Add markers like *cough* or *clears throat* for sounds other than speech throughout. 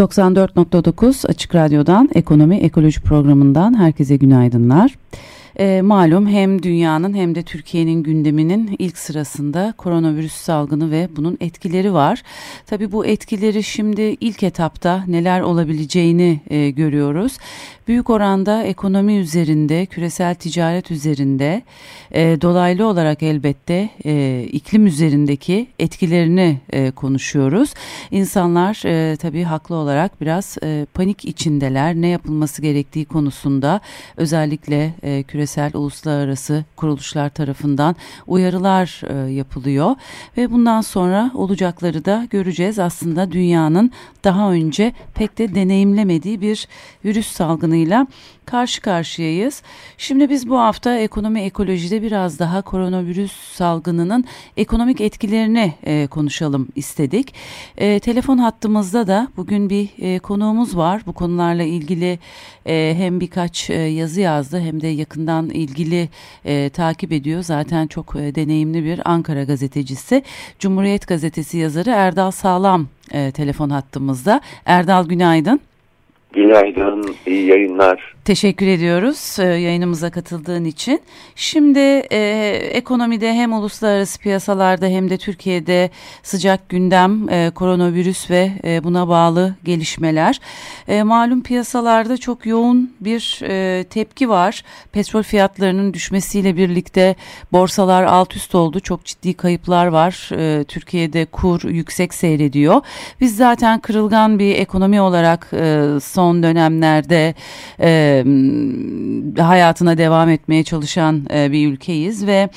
94.9 Açık Radyo'dan Ekonomi Ekoloji programından herkese günaydınlar. E, malum hem dünyanın hem de Türkiye'nin gündeminin ilk sırasında koronavirüs salgını ve bunun etkileri var. Tabi bu etkileri şimdi ilk etapta neler olabileceğini e, görüyoruz büyük oranda ekonomi üzerinde, küresel ticaret üzerinde, e, dolaylı olarak elbette e, iklim üzerindeki etkilerini e, konuşuyoruz. İnsanlar e, tabii haklı olarak biraz e, panik içindeler. Ne yapılması gerektiği konusunda özellikle e, küresel uluslararası kuruluşlar tarafından uyarılar e, yapılıyor ve bundan sonra olacakları da göreceğiz. Aslında dünyanın daha önce pek de deneyimlemediği bir virüs salgını sorunuyla karşı karşıyayız. Şimdi biz bu hafta ekonomi ekolojide biraz daha koronavirüs salgınının ekonomik etkilerini e, konuşalım istedik. E, telefon hattımızda da bugün bir e, konuğumuz var. Bu konularla ilgili e, hem birkaç e, yazı yazdı hem de yakından ilgili e, takip ediyor. Zaten çok e, deneyimli bir Ankara gazetecisi. Cumhuriyet Gazetesi yazarı Erdal Sağlam e, telefon hattımızda. Erdal günaydın. Günaydın, iyi yayınlar. Teşekkür ediyoruz e, yayınımıza katıldığın için. Şimdi e, ekonomide hem uluslararası piyasalarda hem de Türkiye'de sıcak gündem e, koronavirüs ve e, buna bağlı gelişmeler. E, malum piyasalarda çok yoğun bir e, tepki var. Petrol fiyatlarının düşmesiyle birlikte borsalar alt üst oldu. Çok ciddi kayıplar var. E, Türkiye'de kur yüksek seyrediyor. Biz zaten kırılgan bir ekonomi olarak e, son dönemlerde... E, hayatına devam etmeye çalışan e, bir ülkeyiz ve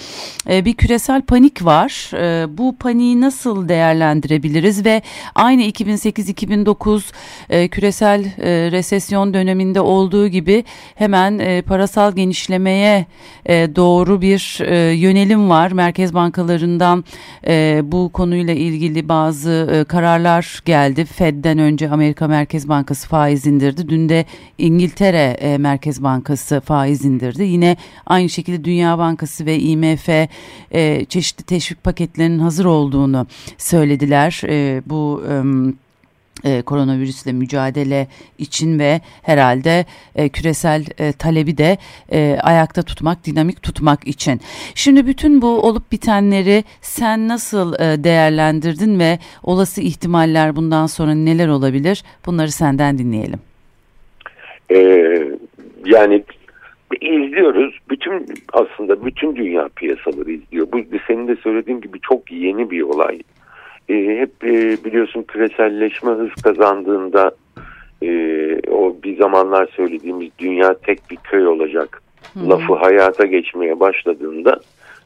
e, bir küresel panik var. E, bu paniği nasıl değerlendirebiliriz ve aynı 2008-2009 e, küresel e, resesyon döneminde olduğu gibi hemen e, parasal genişlemeye e, doğru bir e, yönelim var. Merkez bankalarından e, bu konuyla ilgili bazı e, kararlar geldi. Fed'den önce Amerika Merkez Bankası faiz indirdi. Dün de İngiltere e, Merkez Bankası faiz indirdi. Yine aynı şekilde Dünya Bankası ve IMF e, çeşitli teşvik paketlerinin hazır olduğunu söylediler. E, bu e, koronavirüsle mücadele için ve herhalde e, küresel e, talebi de e, ayakta tutmak, dinamik tutmak için. Şimdi bütün bu olup bitenleri sen nasıl e, değerlendirdin ve olası ihtimaller bundan sonra neler olabilir? Bunları senden dinleyelim. Ee, yani izliyoruz. Bütün aslında bütün dünya piyasaları izliyor. Bu senin de söylediğin gibi çok yeni bir olay. E, hep e, biliyorsun küreselleşme hız kazandığında e, o bir zamanlar söylediğimiz dünya tek bir köy olacak hmm. lafı hayata geçmeye başladığında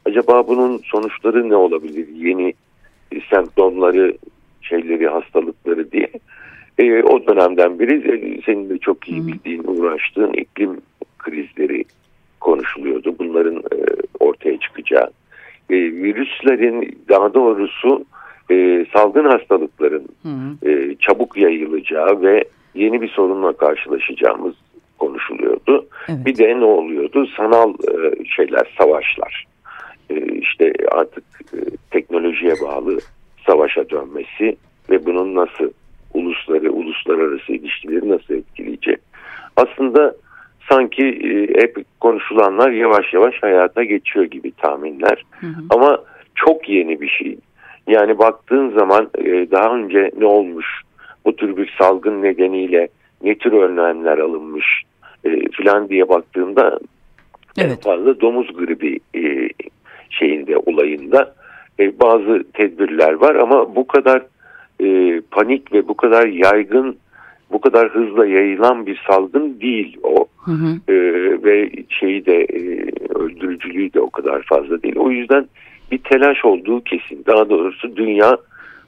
acaba bunun sonuçları ne olabilir? Yeni semptomları, şeyleri, hastalıkları diye. E, o dönemden biri e, senin de çok iyi bildiğin, uğraştığın iklim krizleri konuşuluyordu. Bunların e, ortaya çıkacağı. E, virüslerin daha doğrusu e, salgın hastalıkların E, çabuk yayılacağı ve yeni bir sorunla karşılaşacağımız konuşuluyordu. Evet. Bir de ne oluyordu? Sanal e, şeyler, savaşlar. E, işte artık e, teknolojiye bağlı savaşa dönmesi ve bunun nasıl ulusları, uluslararası ilişkileri nasıl etkileyecek? Aslında sanki e, hep konuşulanlar yavaş yavaş hayata geçiyor gibi tahminler. Hı hı. Ama çok yeni bir şey. Yani baktığın zaman e, daha önce ne olmuş, bu tür bir salgın nedeniyle ne tür önlemler alınmış e, filan diye baktığımda evet. en fazla domuz gribi e, şeyinde olayında e, bazı tedbirler var ama bu kadar e, panik ve bu kadar yaygın bu kadar hızla yayılan bir salgın değil o. Hı hı. E, ve şeyi de e, öldürücülüğü de o kadar fazla değil. O yüzden bir telaş olduğu kesin. Daha doğrusu dünya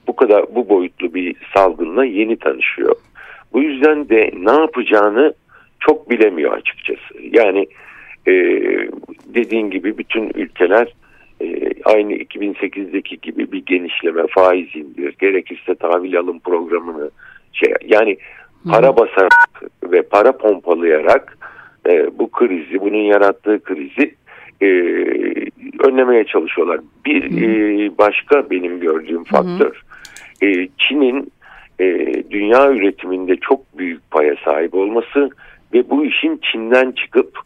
bu kadar bu boyutlu bir salgınla yeni tanışıyor. Bu yüzden de ne yapacağını çok bilemiyor açıkçası. Yani e, dediğin gibi bütün ülkeler e, aynı 2008'deki gibi bir genişleme, faiz indir, gerekirse tahvil alım programını şey yani para basarak ve para pompalayarak e, bu krizi, bunun yarattığı krizi e, önlemeye çalışıyorlar. Bir e, başka benim gördüğüm faktör e, Çin'in e, dünya üretiminde çok büyük paya sahip olması ve bu işin Çin'den çıkıp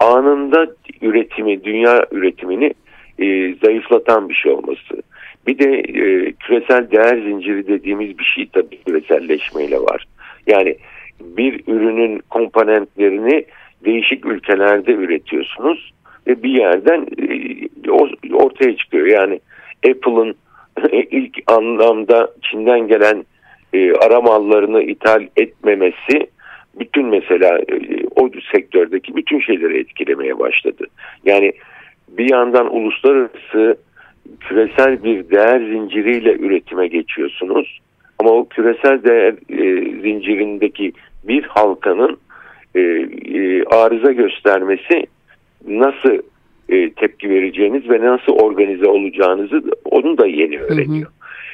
anında üretimi, dünya üretimini e, zayıflatan bir şey olması. Bir de e, küresel değer zinciri dediğimiz bir şey tabii küreselleşmeyle var. Yani bir ürünün komponentlerini değişik ülkelerde üretiyorsunuz ve bir yerden e, ortaya çıkıyor. Yani Apple'ın *laughs* ilk anlamda Çin'den gelen e, ara mallarını ithal etmemesi bütün mesela e, o sektördeki bütün şeyleri etkilemeye başladı. Yani bir yandan uluslararası küresel bir değer zinciriyle üretime geçiyorsunuz. Ama o küresel değer e, zincirindeki bir halkanın e, e, arıza göstermesi nasıl e, tepki vereceğiniz ve nasıl organize olacağınızı onu da yeni öğreniyor.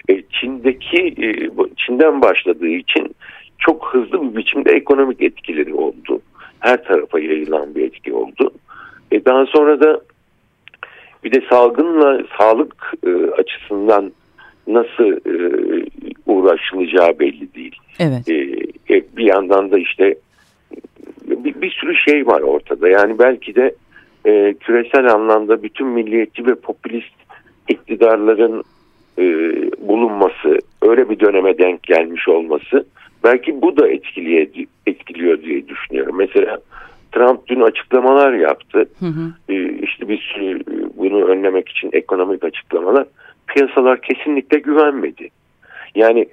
Hı hı. E, Çin'deki e, Çin'den başladığı için çok hızlı bir biçimde ekonomik etkileri oldu. Her tarafa yayılan bir etki oldu. E, daha sonra da bir de salgınla sağlık e, açısından nasıl e, uğraşılacağı belli değil. Evet. E, e, bir yandan da işte bir, bir sürü şey var ortada. Yani belki de e, küresel anlamda bütün milliyetçi ve popülist iktidarların e, bulunması, öyle bir döneme denk gelmiş olması belki bu da etkiliyor, etkiliyor diye düşünüyorum. Mesela Trump dün açıklamalar yaptı. Hı hı. E, işte bir sürü bunu önlemek için ekonomik açıklamalar. Piyasalar kesinlikle güvenmedi. Yani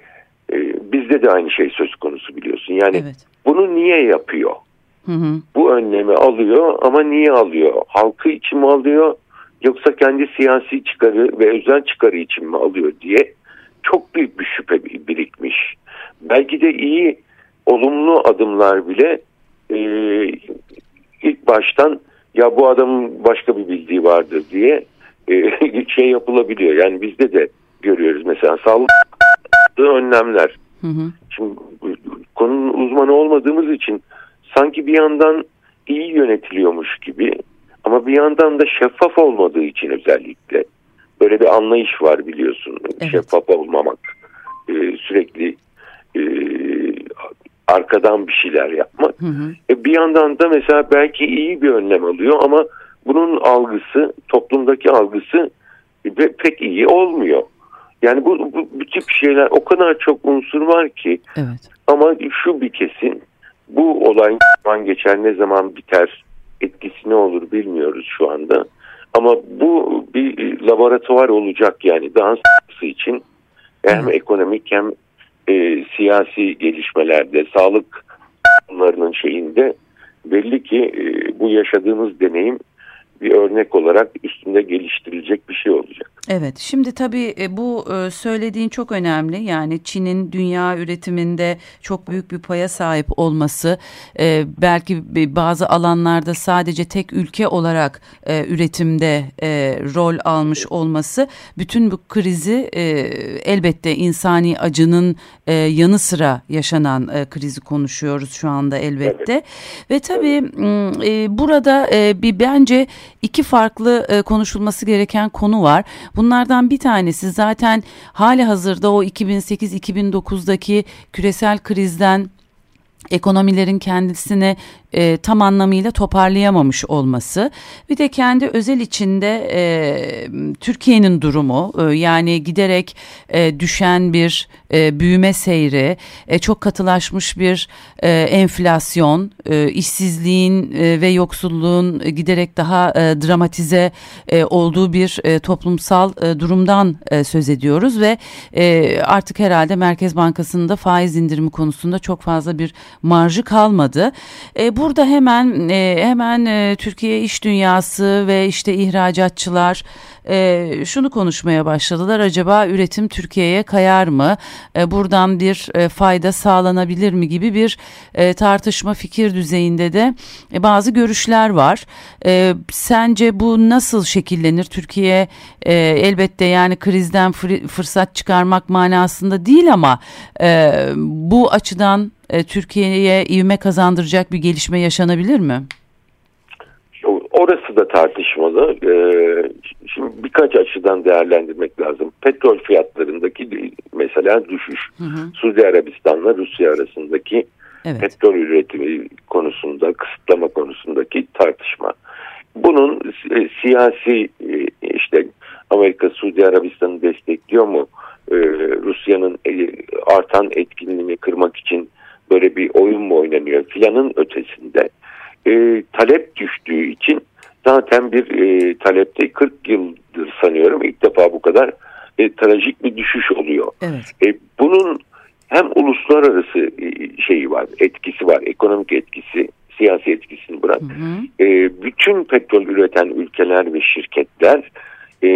e, bizde de aynı şey söz konusu biliyorsun. Yani evet. bunu niye yapıyor? Hı hı. Bu önlemi alıyor ama niye alıyor? Halkı için mi alıyor yoksa kendi siyasi çıkarı ve özel çıkarı için mi alıyor diye çok büyük bir şüphe birikmiş. Belki de iyi olumlu adımlar bile e, ilk baştan ya bu adamın başka bir bildiği vardır diye e, *laughs* şey yapılabiliyor. Yani bizde de görüyoruz mesela sağlık önlemler. Hı hı. Şimdi konunun uzmanı olmadığımız için sanki bir yandan iyi yönetiliyormuş gibi ama bir yandan da şeffaf olmadığı için özellikle böyle bir anlayış var biliyorsun. Evet. Şeffaf olmamak, e, sürekli e, arkadan bir şeyler yapmak. Hı hı. E, bir yandan da mesela belki iyi bir önlem alıyor ama bunun algısı, toplumdaki algısı pek iyi olmuyor. Yani bu, bu, bu tip şeyler o kadar çok unsur var ki evet. ama şu bir kesin bu olay zaman geçer ne zaman biter etkisi ne olur bilmiyoruz şu anda. Ama bu bir laboratuvar olacak yani sonrası için hem ekonomik hem e, siyasi gelişmelerde sağlık bunlarının şeyinde belli ki e, bu yaşadığımız deneyim bir örnek olarak üstünde geliştirilecek bir şey olacak. Evet şimdi tabii e, bu e, söylediğin çok önemli. Yani Çin'in dünya üretiminde çok büyük bir paya sahip olması e, belki bazı alanlarda sadece tek ülke olarak üretimde rol almış olması bütün bu krizi elbette insani acının yanı sıra yaşanan krizi konuşuyoruz şu anda elbette. Ve tabii burada bir bence iki farklı konuşulması gereken konu var. Bunlardan bir tanesi zaten hali hazırda o 2008-2009'daki küresel krizden ekonomilerin kendisini e, tam anlamıyla toparlayamamış olması bir de kendi özel içinde e, Türkiye'nin durumu e, yani giderek e, düşen bir e, büyüme seyri e, çok katılaşmış bir e, enflasyon e, işsizliğin e, ve yoksulluğun giderek daha e, dramatize e, olduğu bir e, toplumsal e, durumdan e, söz ediyoruz ve e, artık herhalde Merkez Bankası'nda faiz indirimi konusunda çok fazla bir marjı kalmadı. E, burada hemen e, hemen e, Türkiye iş dünyası ve işte ihracatçılar e, şunu konuşmaya başladılar. Acaba üretim Türkiye'ye kayar mı? E, buradan bir e, fayda sağlanabilir mi gibi bir e, tartışma fikir düzeyinde de e, bazı görüşler var. E, sence bu nasıl şekillenir? Türkiye e, elbette yani krizden fırsat çıkarmak manasında değil ama e, bu açıdan e, Türkiye'ye ivme kazandıracak bir gelişme yaşanabilir mi? Orası da tartışmalı. Ee, şimdi birkaç açıdan değerlendirmek lazım. Petrol fiyatlarındaki mesela düşüş. Hı hı. Suudi Arabistan'la Rusya arasındaki evet. petrol üretimi konusunda, kısıtlama konusundaki tartışma. Bunun e, siyasi e, işte Amerika Suudi Arabistan'ı destekliyor mu? E, Rusya'nın e, artan etkinliğini kırmak için böyle bir oyun mu oynanıyor filanın ötesinde e, talep düştüğü için zaten bir e, talepte 40 yıldır sanıyorum ilk defa bu kadar e, trajik bir düşüş oluyor. Evet. E, bunun hem uluslararası e, şeyi var, etkisi var, ekonomik etkisi, siyasi etkisini bırak. Hı hı. E, bütün petrol üreten ülkeler ve şirketler e,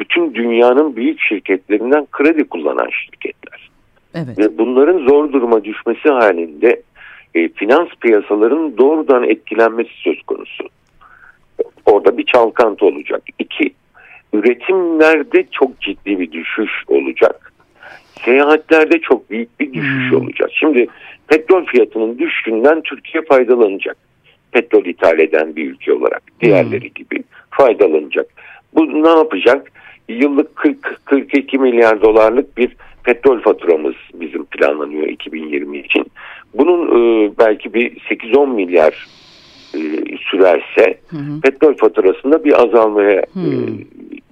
bütün dünyanın büyük şirketlerinden kredi kullanan şirketler. Evet. Ve bunların zor duruma düşmesi halinde e, finans piyasalarının doğrudan etkilenmesi söz konusu. Orada bir çalkantı olacak. İki, üretimlerde çok ciddi bir düşüş olacak. Seyahatlerde çok büyük bir düşüş hmm. olacak. Şimdi petrol fiyatının düştüğünden Türkiye faydalanacak. Petrol ithal eden bir ülke olarak diğerleri hmm. gibi faydalanacak. Bu ne yapacak? Yıllık 40-42 milyar dolarlık bir petrol faturamız bizim planlanıyor 2020 için. Bunun e, belki bir 8-10 milyar e, sürerse hı hı. petrol faturasında bir azalmaya e,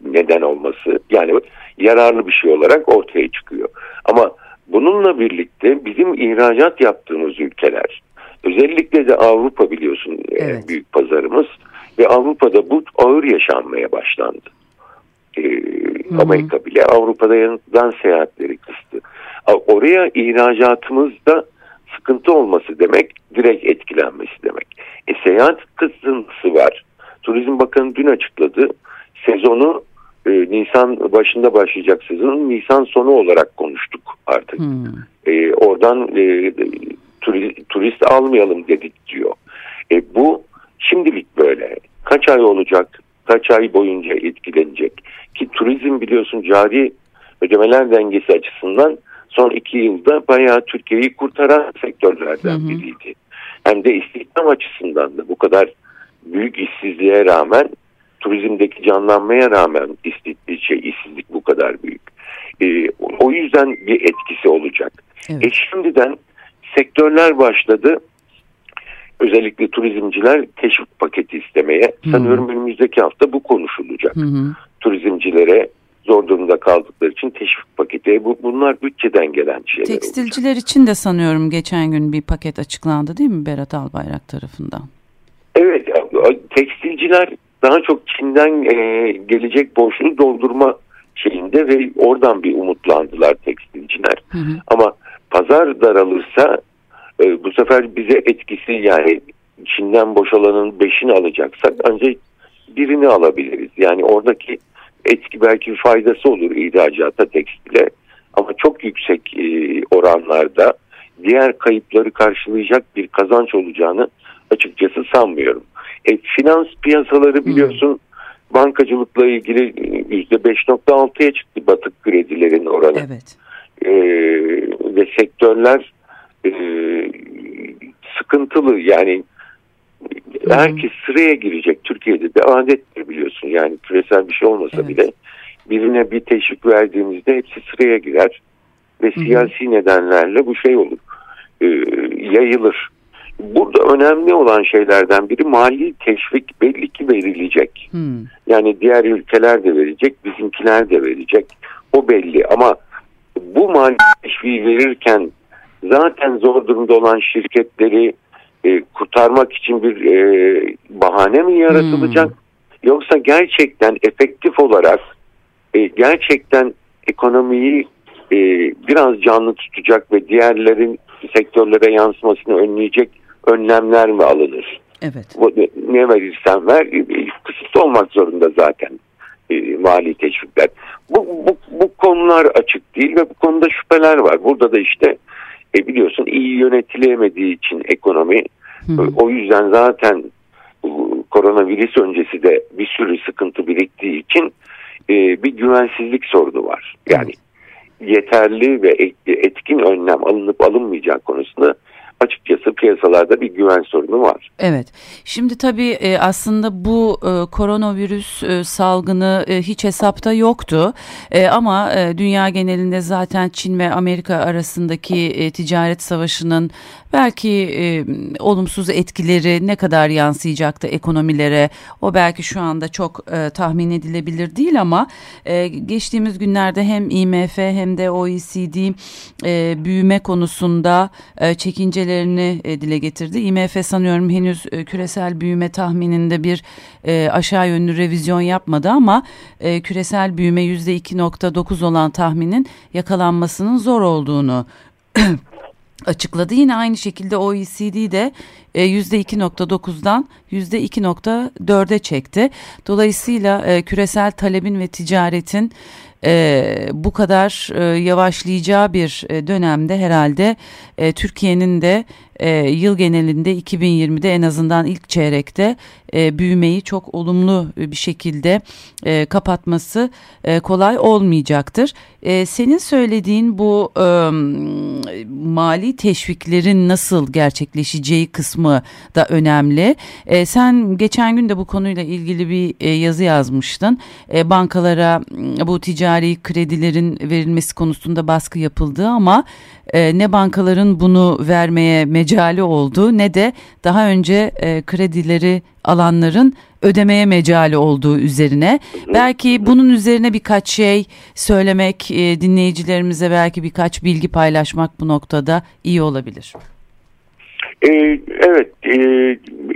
neden olması yani yararlı bir şey olarak ortaya çıkıyor. Ama bununla birlikte bizim ihracat yaptığımız ülkeler özellikle de Avrupa biliyorsun e, evet. büyük pazarımız ve Avrupa'da bu ağır yaşanmaya başlandı. E, Amerika bile Avrupa'dan seyahatleri kıstı. Oraya ihracatımızda sıkıntı olması demek direkt etkilenmesi demek. E, seyahat kısıntısı var. Turizm Bakanı dün açıkladı. Sezonu e, Nisan başında başlayacak sezonun Nisan sonu olarak konuştuk artık. Hmm. E, oradan e, turist, turist almayalım dedik diyor. E, bu şimdilik böyle. Kaç ay olacak? Kaç ay boyunca etkilenecek? Ki turizm biliyorsun cari ödemeler dengesi açısından son iki yılda bayağı Türkiye'yi kurtaran sektörlerden hı hı. biriydi. Hem de istihdam açısından da bu kadar büyük işsizliğe rağmen turizmdeki canlanmaya rağmen istihdam, şey, işsizlik bu kadar büyük. E, o yüzden bir etkisi olacak. Evet. E şimdiden sektörler başladı. Özellikle turizmciler teşvik paketi istemeye. Hı-hı. Sanıyorum önümüzdeki hafta bu konuşulacak. Hı-hı. Turizmcilere zor durumda kaldıkları için teşvik paketi. Bu, bunlar bütçeden gelen şeyler Tekstilciler olacak. için de sanıyorum geçen gün bir paket açıklandı değil mi Berat Albayrak tarafından? Evet tekstilciler daha çok Çin'den e, gelecek boşluğu doldurma şeyinde ve oradan bir umutlandılar tekstilciler. Hı hı. Ama pazar daralırsa e, bu sefer bize etkisi yani Çin'den boşalanın beşini alacaksak ancak birini alabiliriz. Yani oradaki etki belki bir faydası olur ihracata tekstile ama çok yüksek e, oranlarda diğer kayıpları karşılayacak bir kazanç olacağını açıkçası sanmıyorum. E, finans piyasaları hmm. biliyorsun hmm. bankacılıkla ilgili %5.6'ya çıktı batık kredilerin oranı. Evet. E, ve sektörler e, sıkıntılı yani herkes sıraya girecek. Türkiye'de de adettir biliyorsun. Yani küresel bir şey olmasa evet. bile birine bir teşvik verdiğimizde hepsi sıraya girer ve siyasi Hı-hı. nedenlerle bu şey olur. E, yayılır. Burada önemli olan şeylerden biri mali teşvik belli ki verilecek. Hmm. Yani diğer ülkeler de verecek, bizimkiler de verecek. O belli ama bu mali teşviği verirken zaten zor durumda olan şirketleri e, kurtarmak için bir e, bahane mi yaratılacak? Hmm. Yoksa gerçekten efektif olarak e, gerçekten ekonomiyi e, biraz canlı tutacak ve diğerlerin sektörlere yansımasını önleyecek önlemler mi alınır? Evet. Ne verirsen ver e, kısıtlı olmak zorunda zaten. e, mali teşvikler. Bu, bu, bu konular açık değil ve bu konuda şüpheler var. Burada da işte e, biliyorsun iyi yönetilemediği için ekonomi Hı. o yüzden zaten koronavirüs öncesi de bir sürü sıkıntı biriktiği için e, bir güvensizlik sorunu var. Yani yeterli ve etkin önlem alınıp alınmayacağı konusunda açıkçası piyasalarda bir güven sorunu var. Evet. Şimdi tabii e, aslında bu e, koronavirüs e, salgını hiç hesapta yoktu. Ama dünya genelinde zaten Çin ve Amerika arasındaki ticaret savaşının belki olumsuz etkileri ne kadar yansıyacaktı ekonomilere o belki şu anda çok tahmin edilebilir değil ama geçtiğimiz günlerde hem IMF hem de OECD büyüme konusunda e, çekincelerini e, dile getirdi. IMF sanıyorum henüz e, küresel büyüme tahmininde bir e, aşağı yönlü revizyon yapmadı ama küresel büyüme %2.9 olan tahminin yakalanmasının zor olduğunu *clears throat* açıkladı. Yine aynı şekilde OECD de %2.9'dan e, %2.4'e çekti. Dolayısıyla küresel talebin ve ticaretin e, bu kadar e, yavaşlayacağı bir e, dönemde herhalde e, Türkiye'nin de e, yıl genelinde 2020'de en azından ilk çeyrekte e, büyümeyi çok olumlu bir şekilde e, kapatması e, kolay olmayacaktır. E, senin söylediğin bu e, mali teşviklerin nasıl gerçekleşeceği kısmı da önemli. E, sen geçen gün de bu konuyla ilgili bir e, yazı yazmıştın. E, bankalara bu ticari kredilerin verilmesi konusunda baskı yapıldığı ama e, ne bankaların bunu vermeye mecali olduğu ne de daha önce e, kredileri alanların ödemeye mecali olduğu üzerine. Belki bunun üzerine birkaç şey söylemek, e, dinleyicilerimize belki birkaç bilgi paylaşmak bu noktada iyi olabilir. Ee, evet, e,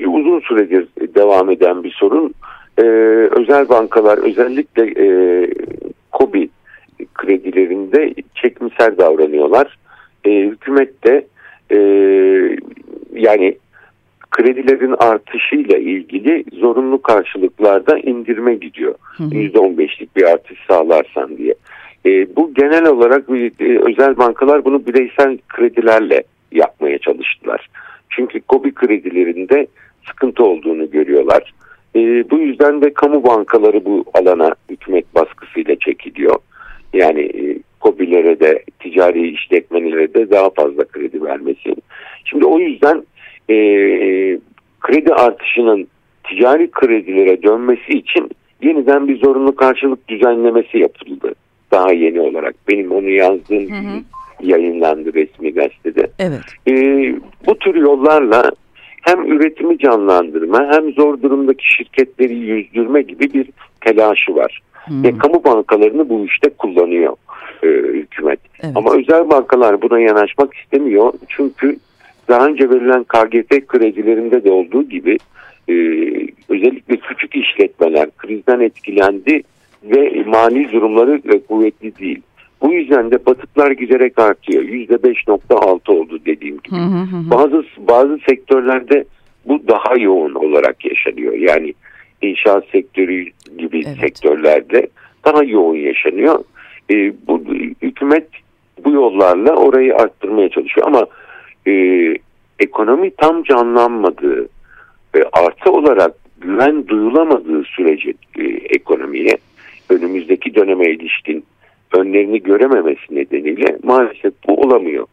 uzun süredir devam eden bir sorun. Ee, özel bankalar özellikle e, kredilerinde çekimsel davranıyorlar. E, hükümet de e, yani kredilerin artışıyla ilgili zorunlu karşılıklarda indirme gidiyor. %15'lik bir artış sağlarsan diye. E, bu genel olarak e, özel bankalar bunu bireysel kredilerle yapmaya çalıştılar. Çünkü KOBİ kredilerinde sıkıntı olduğunu görüyorlar. E, bu yüzden de kamu bankaları bu alana hükümet baskısıyla çekiliyor. Yani e, KOBİ'lere de ticari işletmelere de daha fazla kredi vermesi. Şimdi o yüzden e, kredi artışının ticari kredilere dönmesi için yeniden bir zorunlu karşılık düzenlemesi yapıldı. Daha yeni olarak. Benim onu yazdığım hı hı. yayınlandı resmi gazetede. Evet. E, bu tür yollarla hem üretimi canlandırma hem zor durumdaki şirketleri yüzdürme gibi bir telaşı var. Hmm. Ve kamu bankalarını bu işte kullanıyor e, hükümet. Evet. Ama özel bankalar buna yanaşmak istemiyor. Çünkü daha önce verilen KGF kredilerinde de olduğu gibi e, özellikle küçük işletmeler krizden etkilendi ve mali durumları e, kuvvetli değil. Bu yüzden de batıklar giderek artıyor. %5.6 oldu dediğim gibi. Hı hı hı. Bazı bazı sektörlerde bu daha yoğun olarak yaşanıyor. Yani inşaat sektörü gibi evet. sektörlerde daha yoğun yaşanıyor. E, bu hükümet bu yollarla orayı arttırmaya çalışıyor ama e, ekonomi tam canlanmadığı ve artı olarak güven duyulamadığı sürece e, ekonomiye önümüzdeki döneme ilişkin önlerini görememesi nedeniyle maalesef bu olamıyor.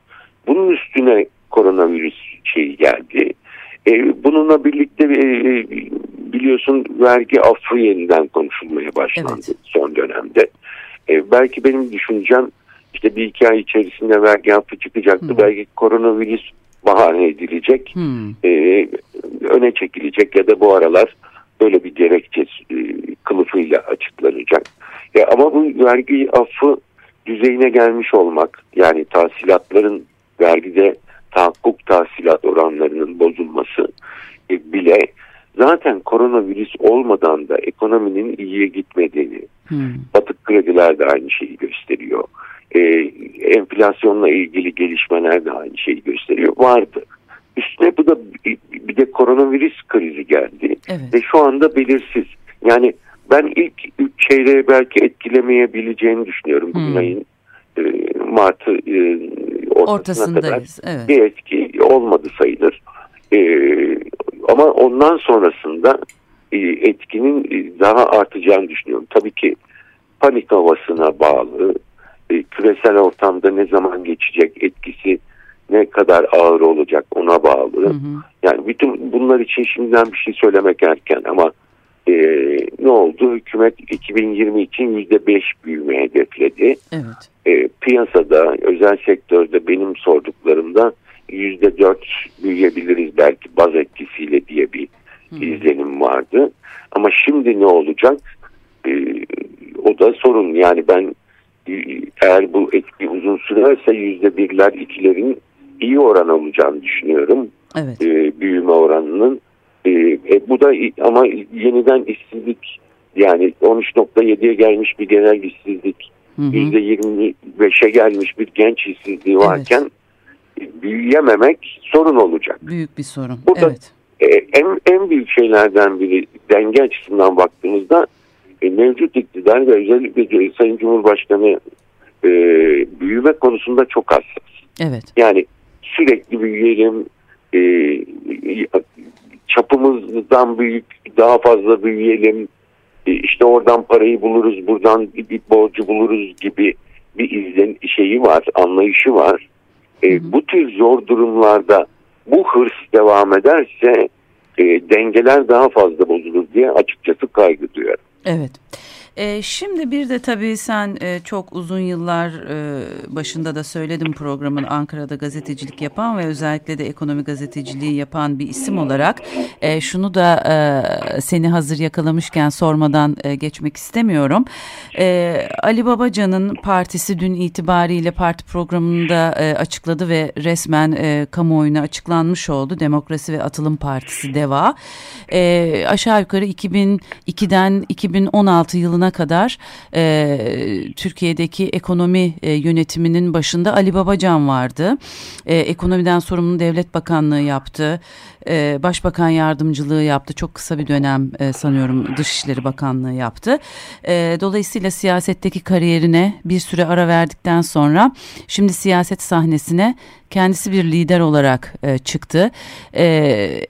Bunun üstüne koronavirüs şeyi geldi. E, bununla birlikte e, biliyorsun vergi affı yeniden konuşulmaya başlandı evet. son dönemde. E, belki benim düşüncem işte bir iki ay içerisinde vergi affı çıkacaktı. Hmm. Belki koronavirüs bahane edilecek, hmm. e, öne çekilecek ya da bu aralar böyle bir gerekçe e, kılıfıyla açıklanacak. E, ama bu vergi affı düzeyine gelmiş olmak yani tahsilatların vergide tahakkuk tahsilat oranlarının bozulması e, bile zaten koronavirüs olmadan da ekonominin iyiye gitmediğini, hmm. batık krediler de aynı şeyi gösteriyor. E, enflasyonla ilgili gelişmeler de aynı şeyi gösteriyor. Vardı. Üstüne bu da bir de koronavirüs krizi geldi. Evet. Ve şu anda belirsiz. Yani ben ilk 3 çeyreği belki etkilemeyebileceğini düşünüyorum. Bugün Hmm. ayın e, Mart'ı e, ortasına kadar Ortasındayız. Evet. bir etki olmadı sayılır. E, ama ondan sonrasında e, etkinin e, daha artacağını düşünüyorum. Tabii ki panik havasına bağlı, e, küresel ortamda ne zaman geçecek etkisi ne kadar ağır olacak ona bağlı. Hı hı. Yani bütün bunlar için şimdiden bir şey söylemek erken ama e, ne oldu? Hükümet 2020 için %5 büyüme hedefledi. Evet. E, piyasada, özel sektörde benim sorduklarımda %4 büyüyebiliriz belki baz etkisiyle diye bir Hı. izlenim vardı. Ama şimdi ne olacak? E, o da sorun. Yani ben e, eğer bu etki uzun sürerse %1'ler, ikilerin iyi oran olacağını düşünüyorum Evet. e, büyüme oranının. E, e, bu da ama yeniden işsizlik yani 13.7'ye gelmiş bir genel işsizlik, Hı hı. %25'e gelmiş bir genç işsizliği Evet. varken e, büyüyememek sorun olacak. Büyük bir sorun. Bu da- Evet. E, en, en büyük şeylerden biri denge açısından baktığımızda e, mevcut iktidar ve özellikle Sayın Cumhurbaşkanı e, büyüme konusunda çok hassas. Evet. Yani sürekli büyüyelim, e, çapımızdan büyük, daha fazla büyüyelim, e, işte oradan parayı buluruz, buradan bir borcu buluruz gibi bir izlen şeyi var, anlayışı var. E. Bu tür zor durumlarda bu hırs devam ederse e, dengeler daha fazla bozulur diye açıkçası kaygı duyuyorum. Evet. Ee, şimdi bir de tabii sen e, çok uzun yıllar e, başında da söyledim programın Ankara'da gazetecilik yapan ve özellikle de ekonomi gazeteciliği yapan bir isim olarak e, şunu da e, seni hazır yakalamışken sormadan e, geçmek istemiyorum. E, Ali Babacan'ın partisi dün itibariyle parti programında e, açıkladı ve resmen e, kamuoyuna açıklanmış oldu. Demokrasi ve Atılım Partisi DEVA. E, aşağı yukarı 2002'den 2016 yılına kadar e, Türkiye'deki ekonomi e, yönetiminin başında Ali Babacan vardı. E, ekonomiden sorumlu devlet bakanlığı yaptı. E, başbakan yardımcılığı yaptı. Çok kısa bir dönem e, sanıyorum Dışişleri Bakanlığı yaptı. E, dolayısıyla siyasetteki kariyerine bir süre ara verdikten sonra şimdi siyaset sahnesine kendisi bir lider olarak e, çıktı. E,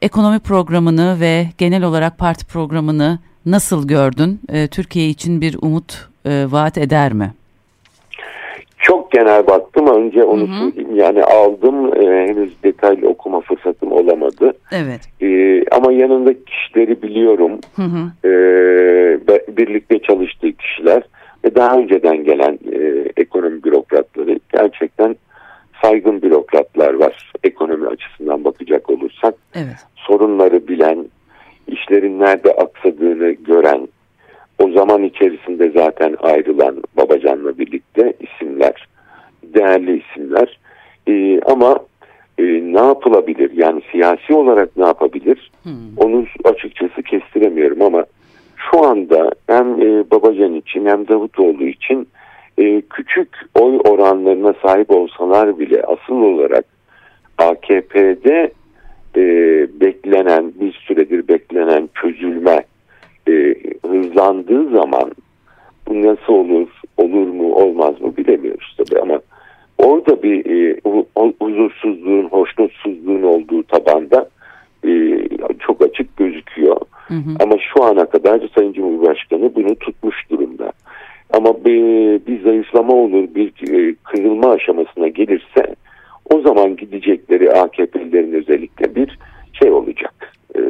ekonomi programını ve genel olarak parti programını nasıl gördün? E, Türkiye için bir umut e, vaat eder mi? Çok genel baktım önce onu Hı hı. söyleyeyim yani aldım e, henüz detaylı okuma fırsatım olamadı. Evet. E, ama yanındaki kişileri biliyorum. Hı hı. E, birlikte çalıştığı kişiler ve daha önceden gelen e, ekonomi bürokratları gerçekten saygın bürokratlar var ekonomi açısından bakacak olursak. Evet. Sorunları bilen, işlerin nerede aksadığını gören, o zaman içerisinde zaten ayrılan Babacan'la birlikte isimler, değerli isimler. E, ama e, ne yapılabilir? Yani siyasi olarak ne yapabilir? Hı. Onu açıkçası kestiremiyorum ama şu anda hem e, Babacan için hem Davutoğlu için e, küçük oy oranlarına sahip olsalar bile asıl olarak AKP'de e, beklenen bir süredir beklenen çözülme e, hızlandığı zaman bu nasıl olur, olur mu, olmaz mı bilemiyoruz tabii ama orada bir e, hu- huzursuzluğun, hoşnutsuzluğun olduğu tabanda e, çok açık gözüküyor. Hı hı. Ama şu ana kadar Sayın Cumhurbaşkanı bunu tutmuş durumda. Ama bir, bir zayıflama olur, bir e, kırılma aşamasına gelirse o zaman gidecekleri AKP'lilerin özellikle bir şey olacak. E,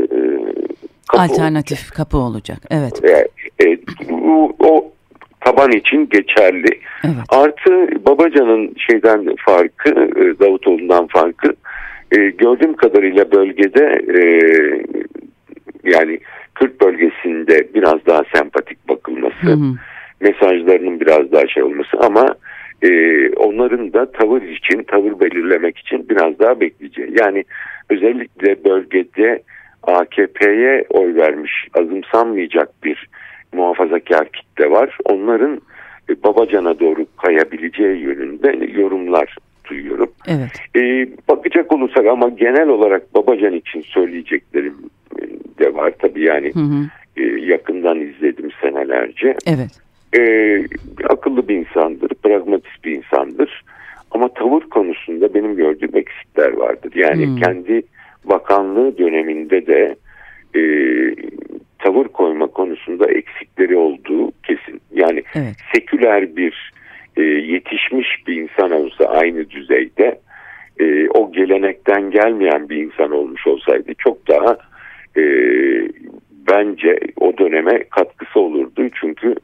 kapı Alternatif kapı olacak. Evet. olacak. E, e, o, o taban için geçerli. Evet. Artı Babacan'ın şeyden farkı, e, Davutoğlu'ndan farkı e, gördüğüm kadarıyla bölgede e, yani Kürt bölgesinde biraz daha sempatik bakılması, Hı hı. mesajlarının biraz daha şey olması ama e, onların da tavır için, tavır belirlemek için biraz daha bekleyeceği. Yani özellikle bölgede AKP'ye oy vermiş, azımsanmayacak bir muhafazakar kitle var. Onların e, Babacan'a doğru kayabileceği yönünde yorumlar duyuyorum. Evet. E, bakacak olursak ama genel olarak Babacan için söyleyeceklerim e, de var tabii yani Hı hı. e, yakından izledim seneler senelerce. Evet. E, akıllı bir insandır, pragmatist bir insandır. Ama tavır konusunda benim gördüğüm eksikler vardır. Yani hmm. kendi bakanlığı döneminde de e, tavır koyma konusunda eksikleri olduğu kesin. Yani evet. seküler bir e, yetişmiş bir insan olsa aynı düzeyde e, o gelenekten gelmeyen bir insan olmuş olsaydı çok daha e, bence o döneme katkısı olurdu. Çünkü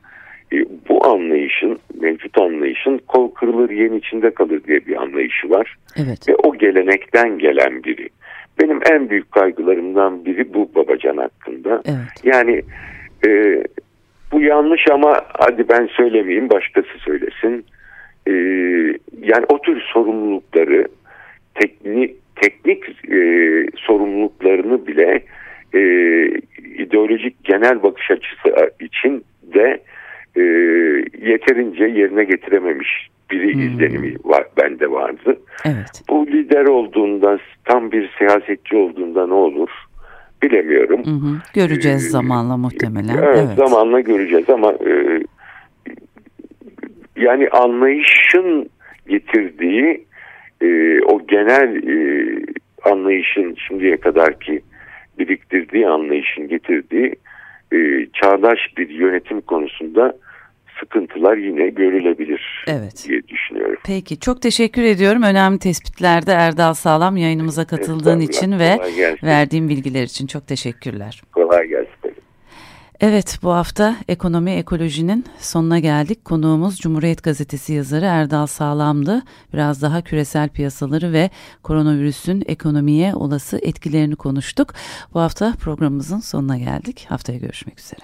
bu anlayışın, mevcut anlayışın kol kırılır yen içinde kalır diye bir anlayışı var. Evet. Ve o gelenekten gelen biri. Benim en büyük kaygılarımdan biri bu Babacan hakkında. Evet. Yani e, bu yanlış ama hadi ben söylemeyeyim başkası söylesin. E, yani o tür sorumlulukları teknik teknik e, sorumluluklarını bile e, ideolojik genel bakış açısı için de e, yeterince yerine getirememiş biri hmm. izlenimi var, bende vardı. Evet. Bu lider olduğunda tam bir siyasetçi olduğunda ne olur bilemiyorum. Hı hı. Göreceğiz ee, zamanla muhtemelen. Evet, evet zamanla göreceğiz ama e, yani anlayışın getirdiği e, o genel e, anlayışın şimdiye kadarki biriktirdiği anlayışın getirdiği e, çağdaş bir yönetim konusunda sıkıntılar yine görülebilir evet. diye düşünüyorum. Peki çok teşekkür ediyorum. Önemli tespitlerde Erdal Sağlam yayınımıza katıldığın için ve verdiğin bilgiler için çok teşekkürler. Kolay gelsin. Evet bu hafta ekonomi ekolojinin sonuna geldik. Konuğumuz Cumhuriyet Gazetesi yazarı Erdal Sağlam'dı. Biraz daha küresel piyasaları ve koronavirüsün ekonomiye olası etkilerini konuştuk. Bu hafta programımızın sonuna geldik. Haftaya görüşmek üzere.